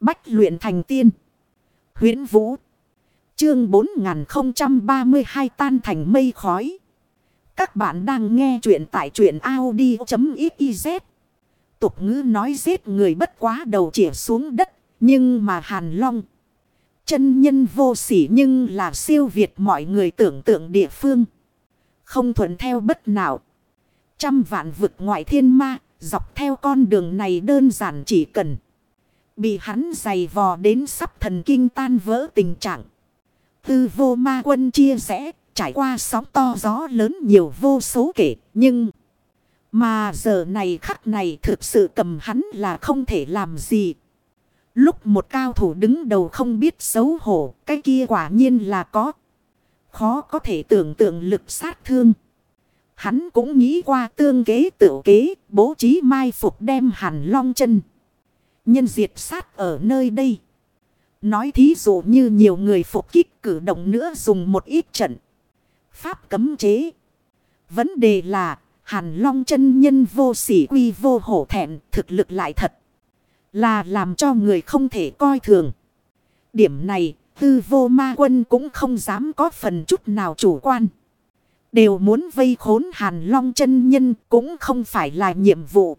Bách luyện thành tiên. huyễn Vũ. Chương 4032 tan thành mây khói. Các bạn đang nghe truyện tại truyện Audi.xyz. Tục ngữ nói giết người bất quá đầu chỉ xuống đất. Nhưng mà Hàn Long. Chân nhân vô sỉ nhưng là siêu việt mọi người tưởng tượng địa phương. Không thuận theo bất nào. Trăm vạn vực ngoại thiên ma. Dọc theo con đường này đơn giản chỉ cần. Bị hắn giày vò đến sắp thần kinh tan vỡ tình trạng. Tư vô ma quân chia sẻ, trải qua sóng to gió lớn nhiều vô số kể, nhưng... Mà giờ này khắc này thực sự cầm hắn là không thể làm gì. Lúc một cao thủ đứng đầu không biết xấu hổ, cái kia quả nhiên là có. Khó có thể tưởng tượng lực sát thương. Hắn cũng nghĩ qua tương kế tự kế, bố trí mai phục đem hàn long chân. Nhân diệt sát ở nơi đây. Nói thí dụ như nhiều người phục kích cử động nữa dùng một ít trận. Pháp cấm chế. Vấn đề là, hàn long chân nhân vô sỉ quy vô hổ thẹn, thực lực lại thật. Là làm cho người không thể coi thường. Điểm này, tư vô ma quân cũng không dám có phần chút nào chủ quan. Đều muốn vây khốn hàn long chân nhân cũng không phải là nhiệm vụ.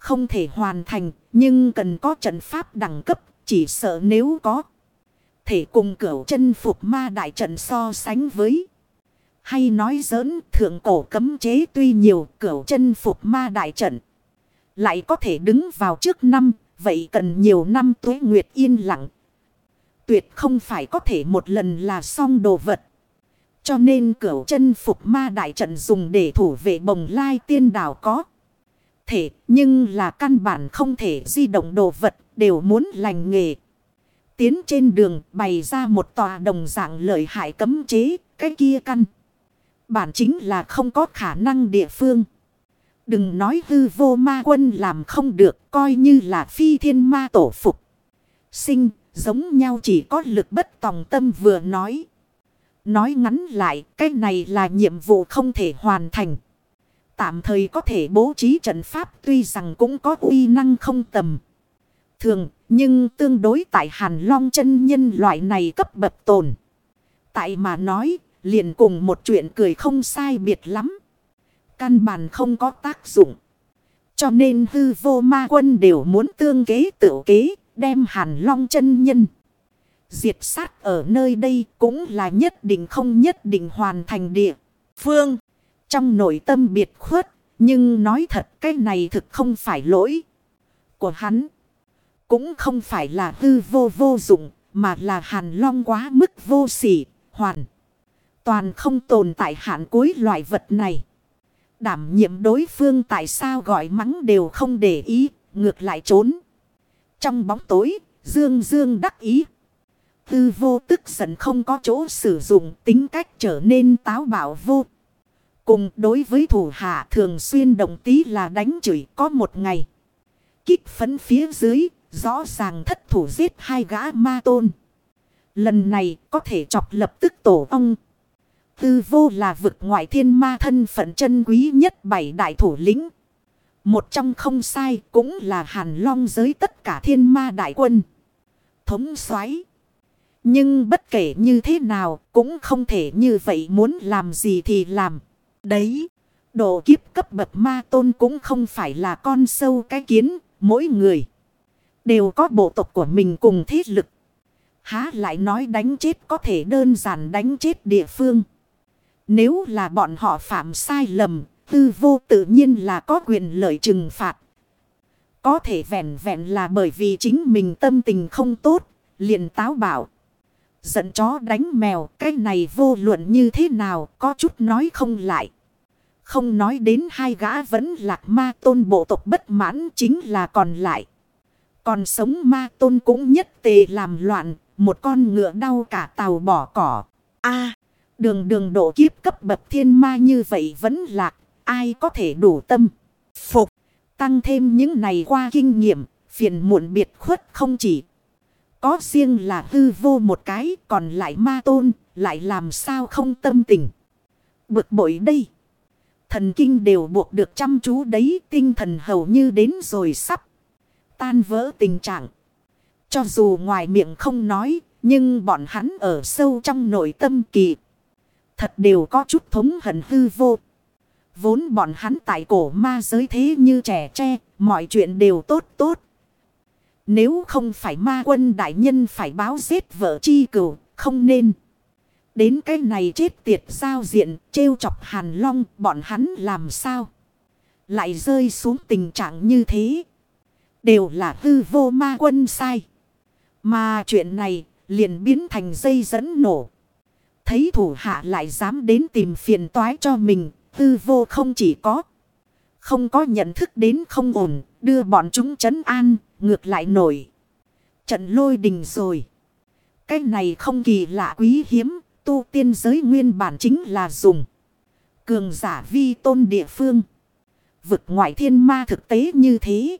Không thể hoàn thành, nhưng cần có trận pháp đẳng cấp, chỉ sợ nếu có. Thể cùng cửu chân phục ma đại trận so sánh với. Hay nói giỡn, thượng cổ cấm chế tuy nhiều, cửu chân phục ma đại trận. Lại có thể đứng vào trước năm. Vậy cần nhiều năm tuế nguyệt yên lặng. Tuyệt không phải có thể một lần là xong đồ vật. Cho nên cửu chân phục ma đại trận dùng để thủ vệ bồng lai tiên đảo có. Thể nhưng là căn bản không thể di động đồ vật đều muốn lành nghề. Tiến trên đường bày ra một tòa đồng dạng lợi hại cấm chế cái kia căn. Bản chính là không có khả năng địa phương. Đừng nói hư vô ma quân làm không được coi như là phi thiên ma tổ phục. Sinh giống nhau chỉ có lực bất tòng tâm vừa nói. Nói ngắn lại, cái này là nhiệm vụ không thể hoàn thành. Tạm thời có thể bố trí trận pháp tuy rằng cũng có uy năng không tầm. Thường, nhưng tương đối tại hàn long chân nhân loại này cấp bậc tồn. Tại mà nói, liền cùng một chuyện cười không sai biệt lắm. Căn bản không có tác dụng. Cho nên hư vô ma quân đều muốn tương kế tự kế, đem hàn long chân nhân. Diệt sát ở nơi đây cũng là nhất định không nhất định hoàn thành địa. Phương, trong nội tâm biệt khuất, nhưng nói thật cái này thực không phải lỗi của hắn. Cũng không phải là hư vô vô dụng, mà là hàn long quá mức vô sỉ, hoàn. Toàn không tồn tại hạn cuối loại vật này. Đảm nhiệm đối phương tại sao gọi mắng đều không để ý, ngược lại trốn. Trong bóng tối, dương dương đắc ý. Tư vô tức giận không có chỗ sử dụng tính cách trở nên táo bạo vô. Cùng đối với thủ hạ thường xuyên đồng tí là đánh chửi có một ngày. Kích phấn phía dưới, rõ ràng thất thủ giết hai gã ma tôn. Lần này có thể chọc lập tức tổ ông. Tư vô là vực ngoại thiên ma thân phận chân quý nhất bảy đại thủ lĩnh. Một trong không sai cũng là hàn long giới tất cả thiên ma đại quân. Thống xoáy. Nhưng bất kể như thế nào cũng không thể như vậy muốn làm gì thì làm. Đấy, độ kiếp cấp bậc ma tôn cũng không phải là con sâu cái kiến, mỗi người. Đều có bộ tộc của mình cùng thiết lực. Há lại nói đánh chết có thể đơn giản đánh chết địa phương. Nếu là bọn họ phạm sai lầm, tư vô tự nhiên là có quyền lợi trừng phạt. Có thể vẹn vẹn là bởi vì chính mình tâm tình không tốt, liền táo bảo. Giận chó đánh mèo, cái này vô luận như thế nào, có chút nói không lại. Không nói đến hai gã vẫn lạc ma tôn bộ tộc bất mãn chính là còn lại. Còn sống ma tôn cũng nhất tề làm loạn, một con ngựa đau cả tàu bỏ cỏ. a đường đường độ kiếp cấp bậc thiên ma như vậy vẫn lạc, ai có thể đủ tâm. Phục, tăng thêm những này qua kinh nghiệm, phiền muộn biệt khuất không chỉ. Có riêng là hư vô một cái, còn lại ma tôn, lại làm sao không tâm tình. Bực bội đây. Thần kinh đều buộc được chăm chú đấy, tinh thần hầu như đến rồi sắp. Tan vỡ tình trạng. Cho dù ngoài miệng không nói, nhưng bọn hắn ở sâu trong nội tâm kỳ. Thật đều có chút thống hận hư vô. Vốn bọn hắn tại cổ ma giới thế như trẻ tre, mọi chuyện đều tốt tốt. Nếu không phải ma quân đại nhân phải báo giết vợ chi cửu, không nên. Đến cái này chết tiệt giao diện, trêu chọc hàn long, bọn hắn làm sao? Lại rơi xuống tình trạng như thế. Đều là hư vô ma quân sai. Mà chuyện này liền biến thành dây dẫn nổ. Thấy thủ hạ lại dám đến tìm phiền toái cho mình, hư vô không chỉ có. Không có nhận thức đến không ổn, đưa bọn chúng chấn an, ngược lại nổi. Trận lôi đình rồi. Cái này không kỳ lạ quý hiếm, tu tiên giới nguyên bản chính là dùng. Cường giả vi tôn địa phương. Vực ngoại thiên ma thực tế như thế.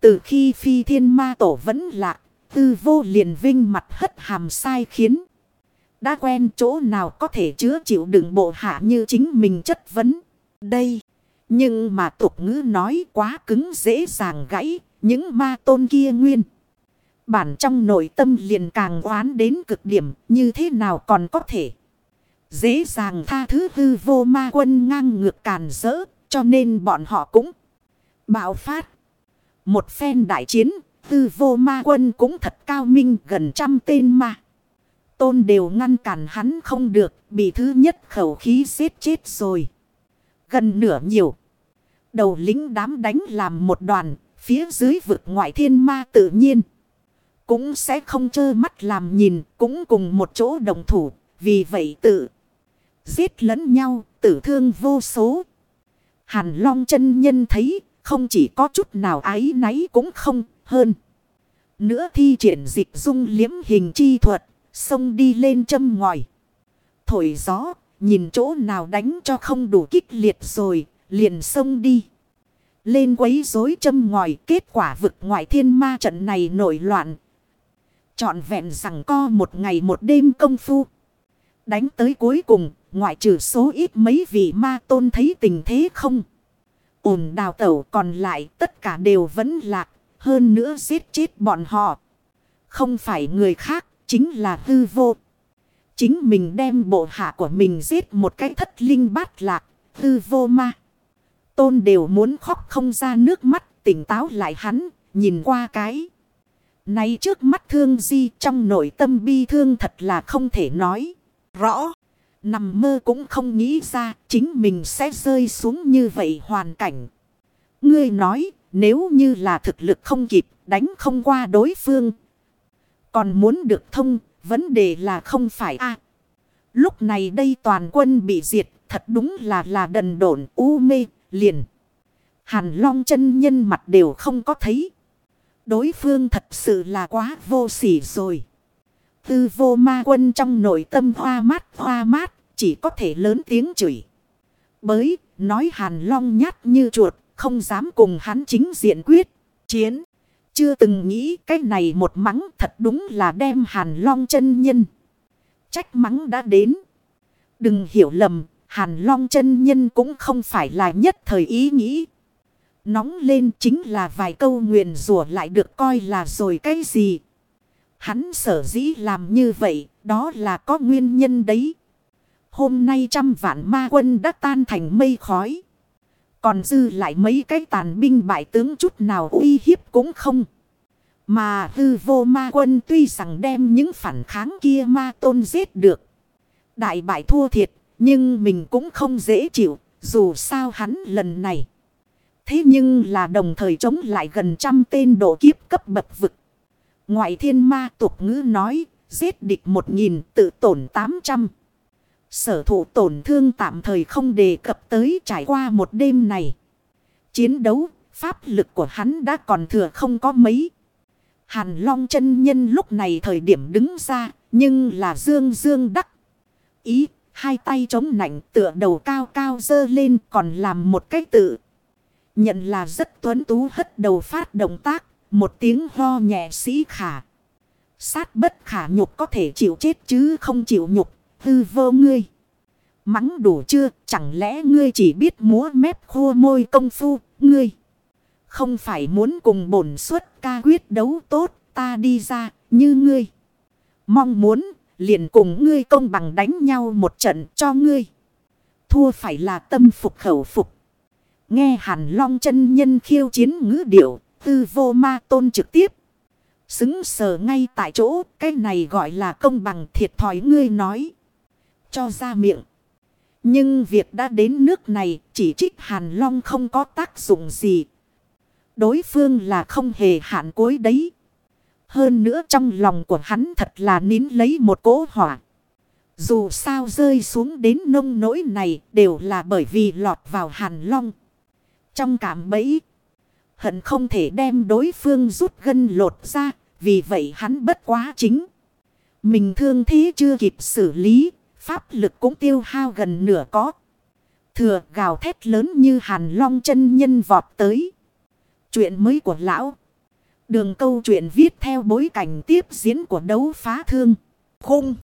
Từ khi phi thiên ma tổ vẫn lạc, tư vô liền vinh mặt hất hàm sai khiến. Đã quen chỗ nào có thể chứa chịu đựng bộ hạ như chính mình chất vấn. Đây. Nhưng mà tục ngữ nói quá cứng dễ dàng gãy. Những ma tôn kia nguyên. Bản trong nội tâm liền càng oán đến cực điểm. Như thế nào còn có thể. Dễ dàng tha thứ hư vô ma quân ngang ngược càn rỡ. Cho nên bọn họ cũng bạo phát. Một phen đại chiến. tư vô ma quân cũng thật cao minh gần trăm tên ma tôn đều ngăn cản hắn không được, bị thứ nhất khẩu khí giết chết rồi. Gần nửa nhiều. Đầu lính đám đánh làm một đoàn, phía dưới vực ngoại thiên ma tự nhiên. Cũng sẽ không trơ mắt làm nhìn, cũng cùng một chỗ đồng thủ, vì vậy tự giết lẫn nhau, tử thương vô số. Hàn Long chân nhân thấy, không chỉ có chút nào ái náy cũng không hơn. Nữa thi triển dịch dung liếm hình chi thuật, Xông đi lên châm ngòi. Thổi gió, nhìn chỗ nào đánh cho không đủ kích liệt rồi, liền xông đi. Lên quấy rối châm ngòi, kết quả vực ngoại thiên ma trận này nổi loạn. Chọn vẹn rằng co một ngày một đêm công phu. Đánh tới cuối cùng, ngoại trừ số ít mấy vị ma tôn thấy tình thế không. Ổn đào tẩu còn lại tất cả đều vẫn lạc, hơn nữa giết chết bọn họ. Không phải người khác, chính là hư vô. Chính mình đem bộ hạ của mình giết một cái thất linh bát lạc, hư vô ma. Tôn đều muốn khóc không ra nước mắt, tỉnh táo lại hắn, nhìn qua cái. Này trước mắt thương di trong nội tâm bi thương thật là không thể nói. Rõ, nằm mơ cũng không nghĩ ra chính mình sẽ rơi xuống như vậy hoàn cảnh. Ngươi nói, nếu như là thực lực không kịp, đánh không qua đối phương, còn muốn được thông, vấn đề là không phải a Lúc này đây toàn quân bị diệt, thật đúng là là đần độn u mê, liền. Hàn long chân nhân mặt đều không có thấy. Đối phương thật sự là quá vô sỉ rồi. Tư vô ma quân trong nội tâm hoa mát hoa mát, chỉ có thể lớn tiếng chửi. Bới, nói hàn long nhát như chuột, không dám cùng hắn chính diện quyết, chiến. Chưa từng nghĩ cái này một mắng thật đúng là đem hàn long chân nhân. Trách mắng đã đến. Đừng hiểu lầm, hàn long chân nhân cũng không phải là nhất thời ý nghĩ. Nóng lên chính là vài câu nguyện rủa lại được coi là rồi cái gì. Hắn sở dĩ làm như vậy, đó là có nguyên nhân đấy. Hôm nay trăm vạn ma quân đã tan thành mây khói. Còn dư lại mấy cái tàn binh bại tướng chút nào uy hiếp cũng không. Mà hư vô ma quân tuy rằng đem những phản kháng kia ma tôn giết được. Đại bại thua thiệt, nhưng mình cũng không dễ chịu, dù sao hắn lần này. Thế nhưng là đồng thời chống lại gần trăm tên độ kiếp cấp bậc vực. Ngoại thiên ma tục ngữ nói, giết địch một nghìn tự tổn tám trăm. Sở thủ tổn thương tạm thời không đề cập tới trải qua một đêm này. Chiến đấu, pháp lực của hắn đã còn thừa không có mấy. Hàn Long chân nhân lúc này thời điểm đứng ra, nhưng là dương dương đắc. Ý, hai tay chống nảnh tựa đầu cao cao dơ lên còn làm một cái tự. Nhận là rất tuấn tú hất đầu phát động tác, một tiếng ho nhẹ sĩ khả. Sát bất khả nhục có thể chịu chết chứ không chịu nhục, hư vô ngươi. Mắng đủ chưa, chẳng lẽ ngươi chỉ biết múa mép khô môi công phu, ngươi. Không phải muốn cùng bổn suất ca quyết đấu tốt, ta đi ra, như ngươi. Mong muốn, liền cùng ngươi công bằng đánh nhau một trận cho ngươi. Thua phải là tâm phục khẩu phục. Nghe hàn long chân nhân khiêu chiến ngữ điệu, tư vô ma tôn trực tiếp. Xứng sờ ngay tại chỗ, cái này gọi là công bằng thiệt thòi ngươi nói. Cho ra miệng. Nhưng việc đã đến nước này, chỉ trích hàn long không có tác dụng gì. Đối phương là không hề hạn cuối đấy. Hơn nữa trong lòng của hắn thật là nín lấy một cỗ hỏa. Dù sao rơi xuống đến nông nỗi này đều là bởi vì lọt vào hàn long. Trong cảm bẫy, hận không thể đem đối phương rút gân lột ra, vì vậy hắn bất quá chính. Mình thương thế chưa kịp xử lý, pháp lực cũng tiêu hao gần nửa có. Thừa gào thét lớn như hàn long chân nhân vọt tới. Chuyện mới của lão. Đường câu chuyện viết theo bối cảnh tiếp diễn của đấu phá thương. Khung.